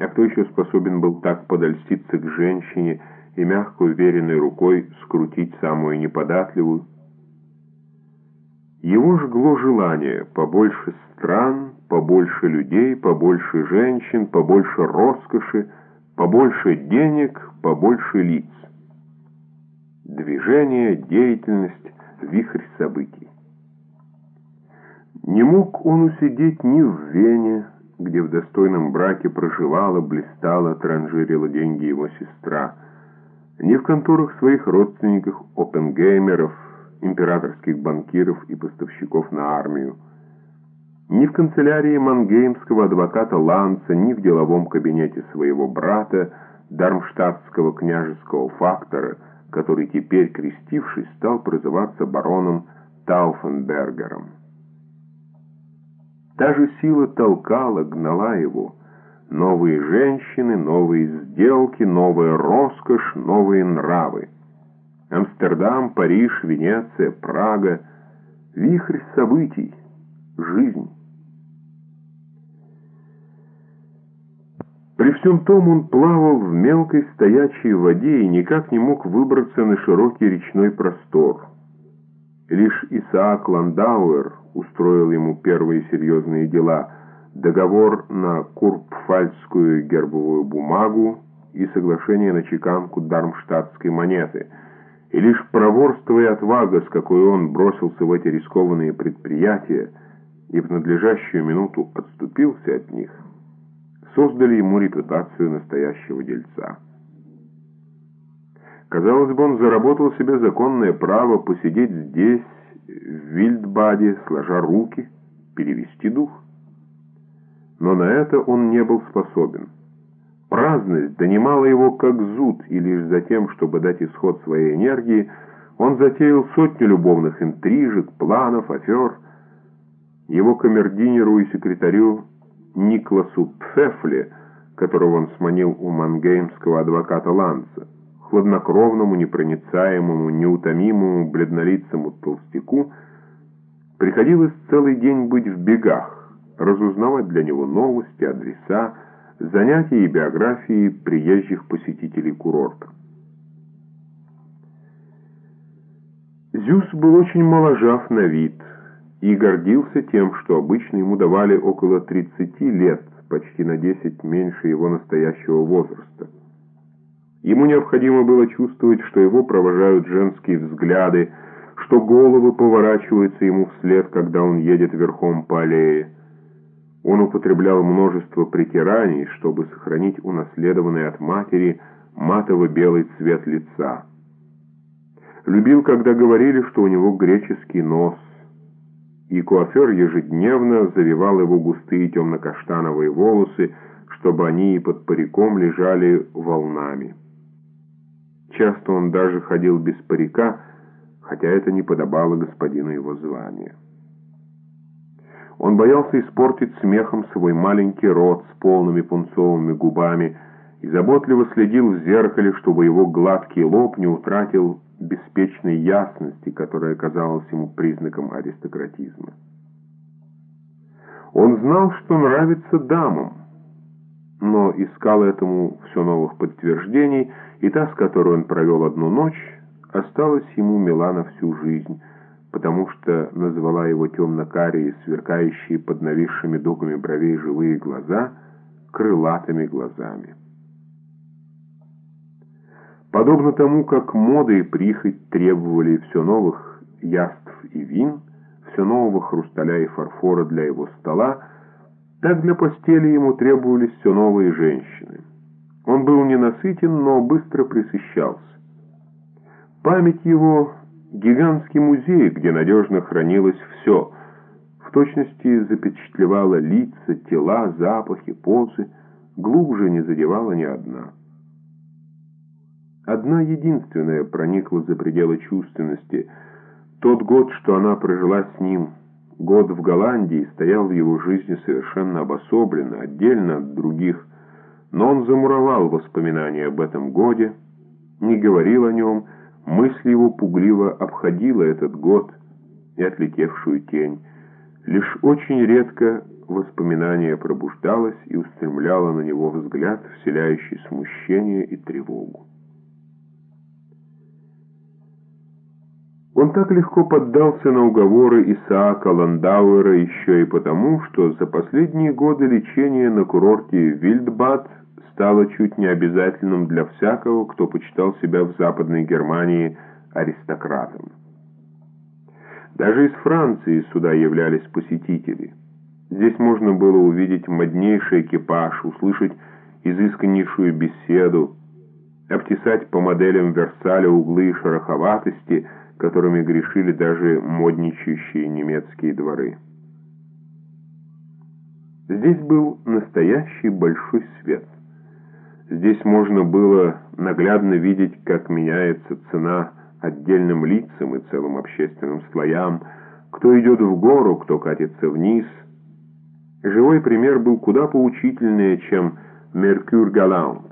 А кто еще способен был так подольститься к женщине и мягко уверенной рукой скрутить самую неподатливую? Его жгло желание побольше стран, побольше людей, побольше женщин, побольше роскоши, побольше денег, побольше лиц. Движение, деятельность, вихрь событий. Не мог он усидеть ни в Вене, где в достойном браке проживала, блистала, транжирила деньги его сестра, ни в конторах своих родственников, опенгеймеров, императорских банкиров и поставщиков на армию, ни в канцелярии мангеймского адвоката Ланца, ни в деловом кабинете своего брата, дармштадтского княжеского фактора, который теперь, крестившись, стал прозываться бароном Тауфенбергером. Та же сила толкала, гнала его. Новые женщины, новые сделки, новая роскошь, новые нравы. Амстердам, Париж, Венеция, Прага. Вихрь событий. Жизнь. При всем том он плавал в мелкой стоячей воде и никак не мог выбраться на широкий речной простор. Лишь Исаак Ландауэр устроил ему первые серьезные дела – договор на курпфальцскую гербовую бумагу и соглашение на чеканку дармштадтской монеты. И лишь проворство и отвага, с какой он бросился в эти рискованные предприятия и в надлежащую минуту отступился от них, создали ему репутацию настоящего дельца. Казалось бы, он заработал себе законное право посидеть здесь, Вильдбаде, сложа руки, перевести дух. Но на это он не был способен. Праздность донимала его как зуд, и лишь за тем, чтобы дать исход своей энергии, он затеял сотню любовных интрижек, планов, афер. Его камердинеру и секретарю Никласу Пфефле, которого он сманил у мангеймского адвоката Ланца, хладнокровному, непроницаемому, неутомимому, бледнолицому толстяку, приходилось целый день быть в бегах, разузнавать для него новости, адреса, занятия и биографии приезжих посетителей курорта. Зюс был очень моложав на вид и гордился тем, что обычно ему давали около 30 лет, почти на 10 меньше его настоящего возраста. Ему необходимо было чувствовать, что его провожают женские взгляды, что головы поворачиваются ему вслед, когда он едет верхом по аллее. Он употреблял множество притираний, чтобы сохранить унаследованный от матери матово-белый цвет лица. Любил, когда говорили, что у него греческий нос, и куафер ежедневно завивал его густые темно-каштановые волосы, чтобы они и под париком лежали волнами. Часто он даже ходил без парика, хотя это не подобало господину его звания. Он боялся испортить смехом свой маленький рот с полными пунцовыми губами и заботливо следил в зеркале, чтобы его гладкий лоб не утратил беспечной ясности, которая казалась ему признаком аристократизма. Он знал, что нравится дамам, но искал этому все новых подтверждений, и та, с которой он провел одну ночь, осталась ему мила на всю жизнь, потому что назвала его темно-карие, сверкающие под нависшими дугами бровей живые глаза, крылатыми глазами. Подобно тому, как мода и прихоть требовали все новых яств и вин, все нового хрусталя и фарфора для его стола, так для постели ему требовались все новые женщины. Он был ненасытен, но быстро присыщался. Память его — гигантский музей, где надежно хранилось все, в точности запечатлевала лица, тела, запахи, позы, глубже не задевала ни одна. Одна единственная проникла за пределы чувственности. Тот год, что она прожила с ним, год в Голландии, стоял в его жизни совершенно обособленно, отдельно от других, но он замуровал воспоминания об этом годе, не говорил о нем, мысль его пугливо обходила этот год и отлетевшую тень. Лишь очень редко воспоминание пробуждалось и устремляло на него взгляд, вселяющий смущение и тревогу. Он так легко поддался на уговоры Исаака Ландауэра еще и потому, что за последние годы лечение на курорте Вильдбад стало чуть не обязательным для всякого, кто почитал себя в Западной Германии аристократом. Даже из Франции сюда являлись посетители. Здесь можно было увидеть моднейший экипаж, услышать изысканнейшую беседу, обтесать по моделям Версаля углы шероховатости – которыми грешили даже модничающие немецкие дворы. Здесь был настоящий большой свет. Здесь можно было наглядно видеть, как меняется цена отдельным лицам и целым общественным слоям, кто идет в гору, кто катится вниз. Живой пример был куда поучительнее, чем «Меркюр Галант».